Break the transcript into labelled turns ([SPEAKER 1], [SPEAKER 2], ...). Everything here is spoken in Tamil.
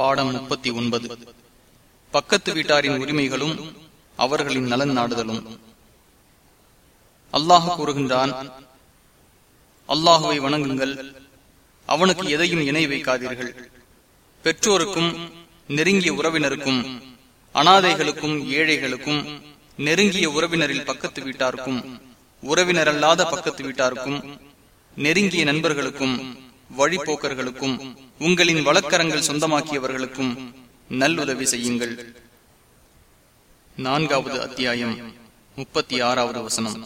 [SPEAKER 1] பாடம் முப்பத்தி ஒன்பது. பக்கத்து வீட்டாரின் உரிமைகளும் அவர்களின் நலன் நாடுதலும் அல்லாஹ் கூறுகின்றான் அல்லாஹுவை வணங்குங்கள். அவனுக்கு எதையும் இணை வைக்காதீர்கள். பெற்றோருக்கும் நெருங்கிய உறவினருக்கும் அனாதைகளுக்கும் ஏழைகளுக்கும் நெருங்கிய உறவினரில் பக்கத்து வீட்டாருக்கும் உறவினரல்லாத பக்கத்து வீட்டாருக்கும் நெருங்கிய நண்பர்களுக்கும் வழிபோக்கர்களுக்கும் உங்களின் வழக்கரங்கள் சொந்தமாக்கியவர்களுக்கும் நல்லுதவி செய்யுங்கள். நான்காவது அத்தியாயம் முப்பத்தி ஆறாவது வசனம்.